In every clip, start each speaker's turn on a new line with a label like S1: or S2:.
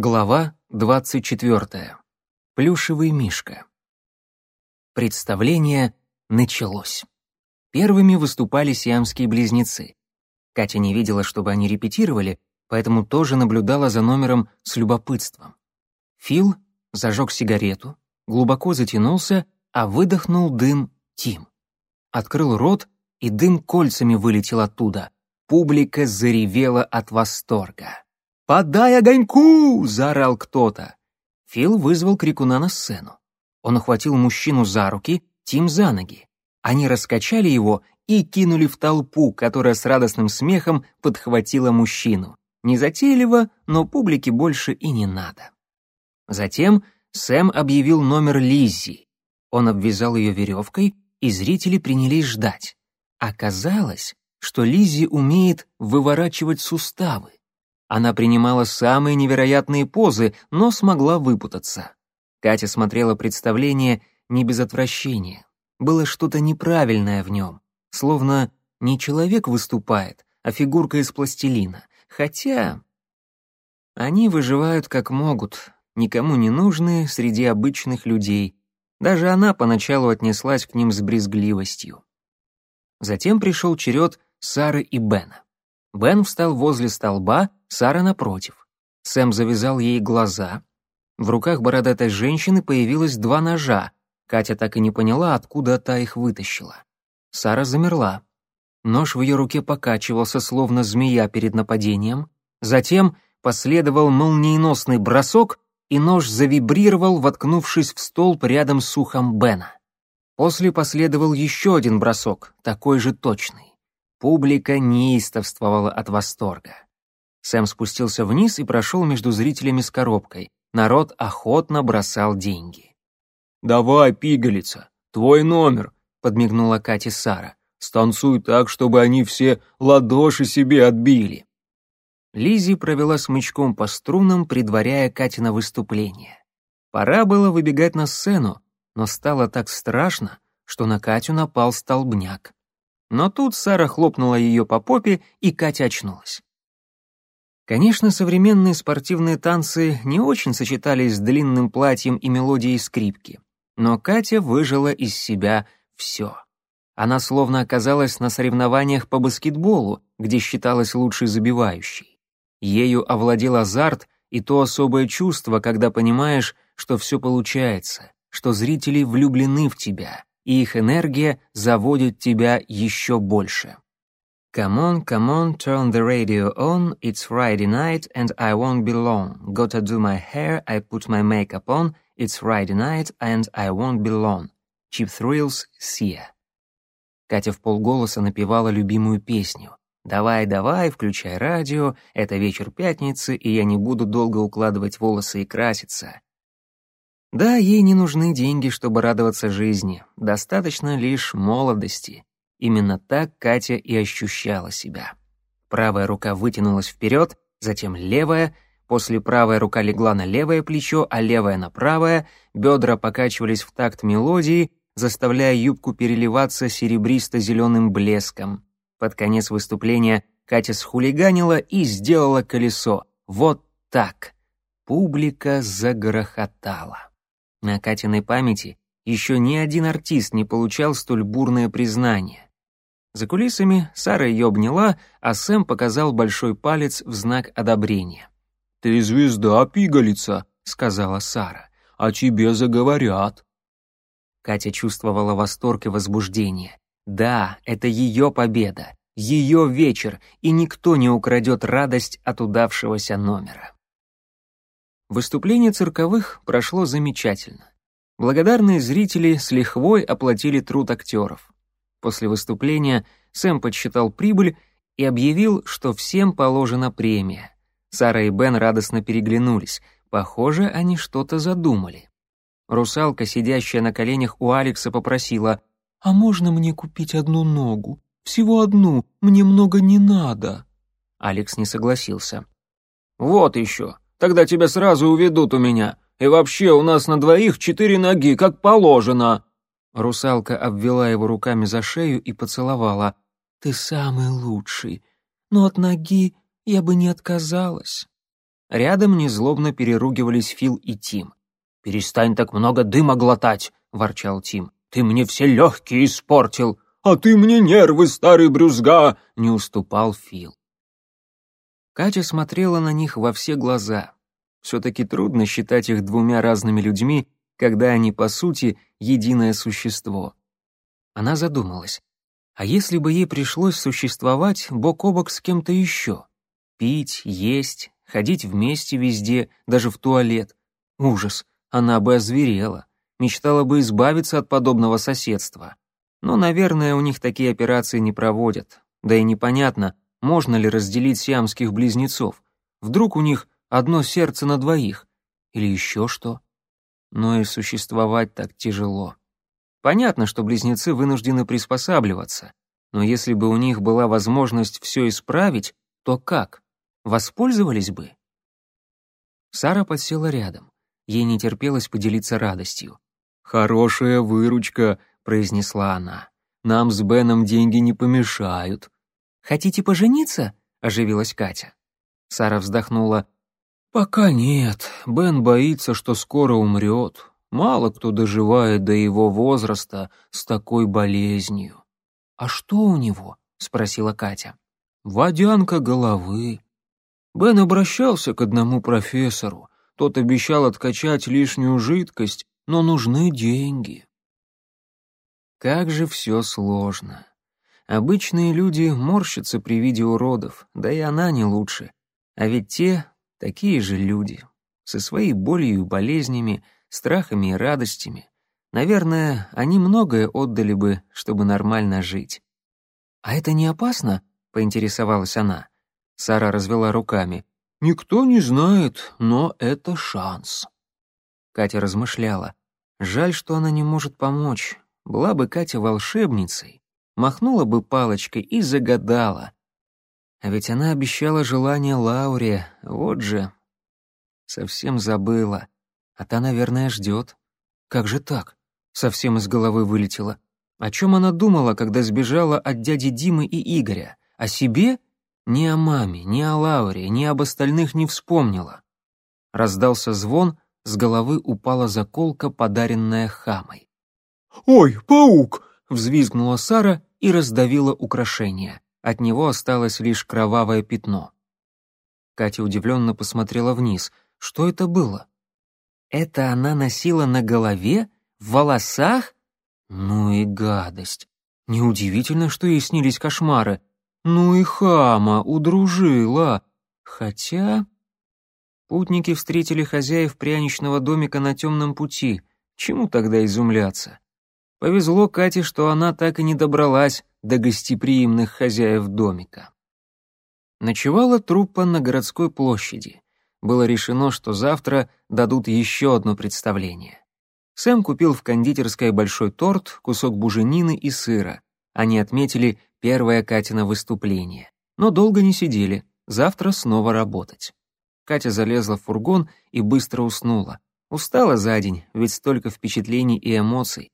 S1: Глава 24. Плюшевый мишка. Представление началось. Первыми выступали сиамские близнецы. Катя не видела, чтобы они репетировали, поэтому тоже наблюдала за номером с любопытством. Фил зажег сигарету, глубоко затянулся, а выдохнул дым Тим. Открыл рот, и дым кольцами вылетел оттуда. Публика заревела от восторга. «Подай огоньку!» — заорал кто-то. Фил вызвал крикуна на сцену. Он ухватил мужчину за руки, Тим за ноги. Они раскачали его и кинули в толпу, которая с радостным смехом подхватила мужчину. Незатейливо, но публике больше и не надо. Затем Сэм объявил номер Лиззи. Он обвязал ее веревкой, и зрители принялись ждать. Оказалось, что Лиззи умеет выворачивать суставы. Она принимала самые невероятные позы, но смогла выпутаться. Катя смотрела представление не без отвращения. Было что-то неправильное в нем, словно не человек выступает, а фигурка из пластилина. Хотя они выживают как могут, никому не нужные среди обычных людей. Даже она поначалу отнеслась к ним с брезгливостью. Затем пришел черед Сары и Бена. Бен встал возле столба, Сара напротив. Сэм завязал ей глаза. В руках бородатой женщины появилось два ножа. Катя так и не поняла, откуда та их вытащила. Сара замерла. Нож в ее руке покачивался, словно змея перед нападением. Затем последовал молниеносный бросок, и нож завибрировал, воткнувшись в столб рядом с ухом Бена. После последовал еще один бросок, такой же точный. Публика неистовствовала от восторга. Сэм спустился вниз и прошел между зрителями с коробкой. Народ охотно бросал деньги.
S2: «Давай, пигалица, твой номер», — подмигнула Кате Сара. «Станцуй так, чтобы они все ладоши себе отбили».
S1: Лизи провела смычком по струнам, предваряя Кате на выступление. Пора было выбегать на сцену, но стало так страшно, что на Катю напал столбняк. Но тут Сара хлопнула ее по попе, и Катя очнулась. Конечно, современные спортивные танцы не очень сочетались с длинным платьем и мелодией скрипки, но Катя выжила из себя все. Она словно оказалась на соревнованиях по баскетболу, где считалась лучшей забивающей. Ею овладел азарт и то особое чувство, когда понимаешь, что все получается, что зрители влюблены в тебя, и их энергия заводит тебя еще больше. Come on, come on, turn the radio on, it's Friday night and I won't be long. Gotta do my hair, I put my makeup on, it's Friday night and I won't be long. Cheap Thrills, Sia. Катя в полголоса напевала любимую песню. «Давай, давай, включай радио, это вечер пятницы, и я не буду долго укладывать волосы и краситься. Да, ей не нужны деньги, чтобы радоваться жизни, достаточно лишь молодости. Именно так Катя и ощущала себя. Правая рука вытянулась вперед, затем левая, после правая рука легла на левое плечо, а левая на правое, бедра покачивались в такт мелодии, заставляя юбку переливаться серебристо-зеленым блеском. Под конец выступления Катя схулиганила и сделала колесо. Вот так. Публика загрохотала. На Катиной памяти еще ни один артист не получал столь бурное признание. За кулисами Сара ее обняла, а Сэм показал большой палец в знак одобрения.
S2: «Ты звезда, пигалица», — сказала Сара, — «о тебе заговорят».
S1: Катя чувствовала восторг и возбуждение. Да, это ее победа, ее вечер, и никто не украдет радость от удавшегося номера. Выступление цирковых прошло замечательно. Благодарные зрители с лихвой оплатили труд актеров. После выступления Сэм подсчитал прибыль и объявил, что всем положена премия. Сара и Бен радостно переглянулись. Похоже, они что-то задумали. Русалка, сидящая на коленях у Алекса, попросила, «А можно мне купить одну ногу? Всего одну, мне много не надо». Алекс не согласился.
S2: «Вот еще, Тогда тебя сразу уведут у меня. И вообще у нас на двоих четыре ноги, как положено».
S1: Русалка обвела его руками за шею и поцеловала. «Ты самый лучший, но от ноги я бы не отказалась». Рядом незлобно переругивались Фил и Тим.
S2: «Перестань так много дыма глотать», — ворчал Тим. «Ты мне все легкие испортил».
S3: «А ты мне нервы, старый брюзга», — не уступал Фил.
S1: Катя смотрела на них во все глаза. Все-таки трудно считать их двумя разными людьми, когда они, по сути, единое существо. Она задумалась. А если бы ей пришлось существовать бок о бок с кем-то еще? Пить, есть, ходить вместе везде, даже в туалет. Ужас, она бы озверела, мечтала бы избавиться от подобного соседства. Но, наверное, у них такие операции не проводят. Да и непонятно, можно ли разделить сиамских близнецов. Вдруг у них одно сердце на двоих. Или еще что. Но и существовать так тяжело. Понятно, что близнецы вынуждены приспосабливаться. Но если бы у них была возможность все исправить, то как? Воспользовались бы? Сара подсела рядом. Ей не терпелось поделиться радостью.
S2: «Хорошая выручка», — произнесла она. «Нам с Беном деньги не помешают».
S1: «Хотите пожениться?» — оживилась Катя. Сара вздохнула.
S2: «Пока нет. Бен боится, что скоро умрет. Мало кто доживает до его возраста с такой болезнью».
S1: «А что у него?» — спросила Катя.
S2: «Водянка головы. Бен обращался к одному профессору. Тот обещал откачать лишнюю жидкость, но нужны деньги».
S1: Как же все сложно. Обычные люди морщатся при виде уродов, да и она не лучше. А ведь те такие же люди, со своей болью и болезнями, страхами и радостями. Наверное, они многое отдали бы, чтобы нормально жить. «А это не опасно?» — поинтересовалась она. Сара развела руками.
S2: «Никто не знает, но это шанс».
S1: Катя размышляла. Жаль, что она не может помочь. Была бы Катя волшебницей, махнула бы палочкой и загадала. А ведь она обещала желание Лауре, вот же. Совсем забыла. А та, наверное, ждет. Как же так? Совсем из головы вылетело. О чем она думала, когда сбежала от дяди Димы и Игоря? О себе? Ни о маме, ни о Лауре, ни об остальных не вспомнила. Раздался звон, с головы упала заколка, подаренная хамой.
S3: «Ой, паук!»
S1: — взвизгнула Сара и раздавила украшение. От него осталось лишь кровавое пятно. Катя удивленно посмотрела вниз. Что это было? Это она носила на голове? В волосах? Ну и гадость. Неудивительно, что ей снились кошмары. Ну и хама, удружила. Хотя... Путники встретили хозяев пряничного домика на темном пути. Чему тогда изумляться? Повезло Кате, что она так и не добралась до гостеприимных хозяев домика. Ночевала труппа на городской площади. Было решено, что завтра дадут еще одно представление. Сэм купил в кондитерской большой торт, кусок буженины и сыра. Они отметили первое Катина выступление. Но долго не сидели, завтра снова работать. Катя залезла в фургон и быстро уснула. Устала за день, ведь столько впечатлений и эмоций.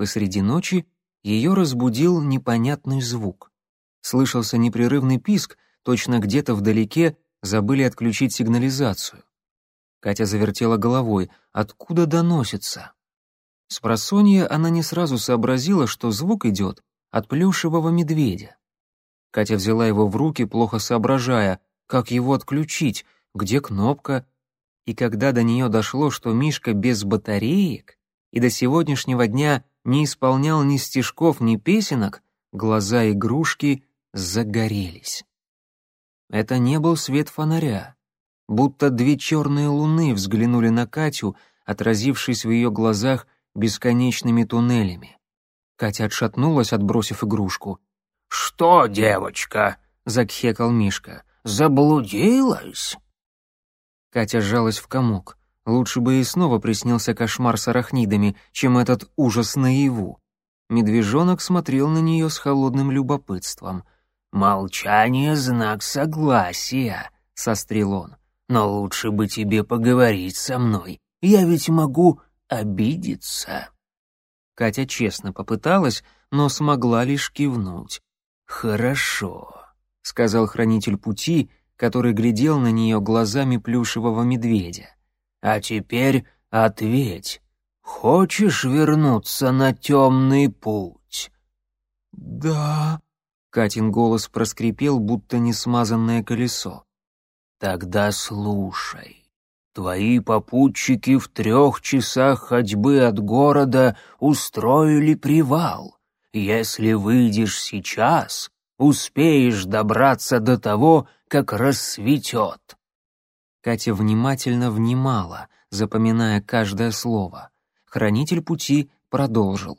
S1: Посреди ночи ее разбудил непонятный звук. Слышался непрерывный писк, точно где-то вдалеке забыли отключить сигнализацию. Катя завертела головой. Откуда доносится? С просонья она не сразу сообразила, что звук идет от плюшевого медведя. Катя взяла его в руки, плохо соображая, как его отключить, где кнопка. И когда до нее дошло, что Мишка без батареек и до сегодняшнего дня не исполнял ни стишков, ни песенок, глаза игрушки загорелись. Это не был свет фонаря. Будто две черные луны взглянули на Катю, отразившись в ее глазах бесконечными туннелями. Катя отшатнулась, отбросив игрушку.
S4: «Что, девочка?» — закхекал Мишка. «Заблудилась?»
S1: Катя сжалась в комок. Лучше бы и снова приснился кошмар с арахнидами, чем этот ужас наяву. Медвежонок смотрел на нее с холодным любопытством.
S4: «Молчание — знак согласия», — сострил он. «Но лучше бы тебе поговорить со мной. Я ведь могу обидеться».
S1: Катя честно попыталась, но смогла лишь кивнуть.
S4: «Хорошо», —
S1: сказал хранитель пути, который глядел на нее глазами плюшевого медведя.
S4: «А теперь ответь, хочешь вернуться на темный путь?»
S2: «Да», —
S1: Катин голос проскрипел, будто несмазанное колесо.
S4: «Тогда слушай. Твои попутчики в трех часах ходьбы от города устроили привал. Если выйдешь сейчас, успеешь добраться до того, как рассветет».
S1: Катя внимательно внимала, запоминая каждое слово. Хранитель пути продолжил.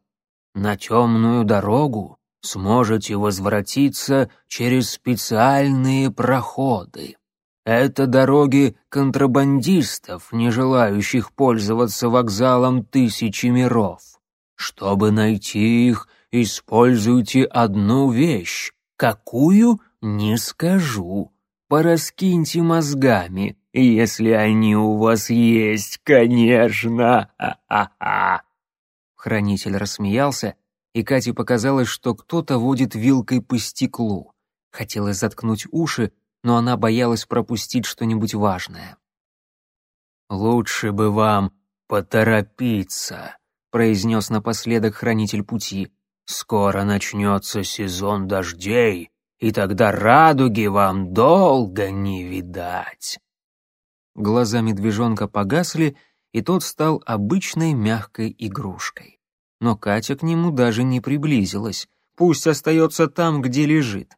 S4: «На темную дорогу сможете возвратиться через специальные проходы. Это дороги контрабандистов, не желающих пользоваться вокзалом тысячи миров. Чтобы найти их, используйте одну вещь. Какую? Не скажу. Пораскиньте мозгами, если они у вас есть, конечно. Ха-ха-ха.
S1: Хранитель рассмеялся, и Кате показалось, что кто-то водит вилкой по стеклу. Хотелось заткнуть уши, но она боялась пропустить что-нибудь важное.
S4: «Лучше бы вам поторопиться», — произнес напоследок хранитель пути. «Скоро начнется сезон дождей, и тогда радуги вам долго не видать».
S1: Глаза медвежонка погасли, и тот стал обычной мягкой игрушкой. Но Катя к нему даже не приблизилась. Пусть остается там, где лежит.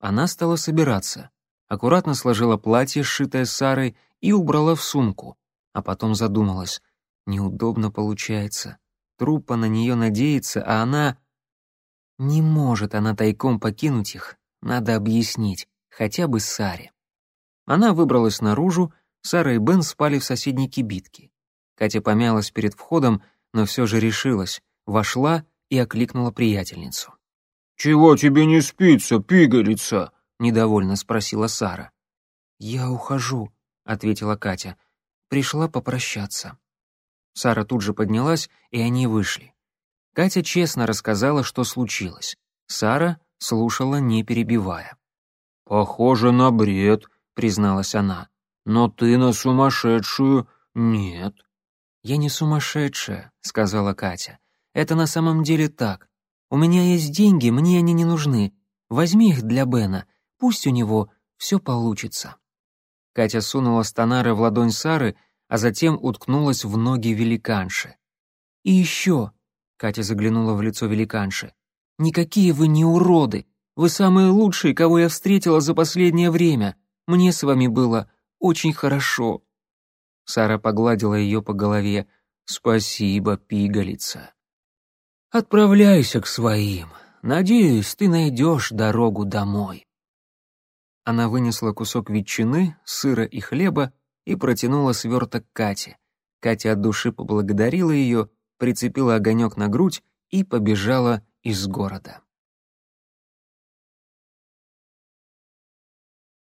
S1: Она стала собираться, аккуратно сложила платье, сшитое Сарой, и убрала в сумку, а потом задумалась. Неудобно получается. Трупа на нее надеется, а она... Не может она тайком покинуть их, надо объяснить, хотя бы Саре. Она выбралась наружу, Сара и Бен спали в соседней кибитке. Катя помялась перед входом, но все же решилась, вошла и окликнула приятельницу.
S3: «Чего тебе не спится, пигалица?»
S1: — недовольно спросила Сара.
S2: «Я ухожу», — ответила Катя.
S1: «Пришла попрощаться». Сара тут же поднялась, и они вышли. Катя честно рассказала, что случилось. Сара слушала, не перебивая.
S3: «Похоже на бред», — призналась она. «Но ты на сумасшедшую нет».
S1: «Я не сумасшедшая», — сказала Катя. «Это на самом деле так. У меня есть деньги, мне они не нужны. Возьми их для Бена, пусть у него все получится». Катя сунула станары в ладонь Сары, а затем уткнулась в ноги великанши. «И еще», — Катя заглянула в лицо великанши, — «никакие вы не уроды. Вы самые лучшие, кого я встретила за последнее время. Мне с вами было очень хорошо». Сара погладила ее по голове. «Спасибо, пигалица».
S4: Отправляйся к своим. Надеюсь, ты найдешь дорогу домой».
S1: Она вынесла кусок ветчины, сыра и хлеба и протянула сверток Кате. Катя от души поблагодарила ее, прицепила огонек на грудь и побежала из города.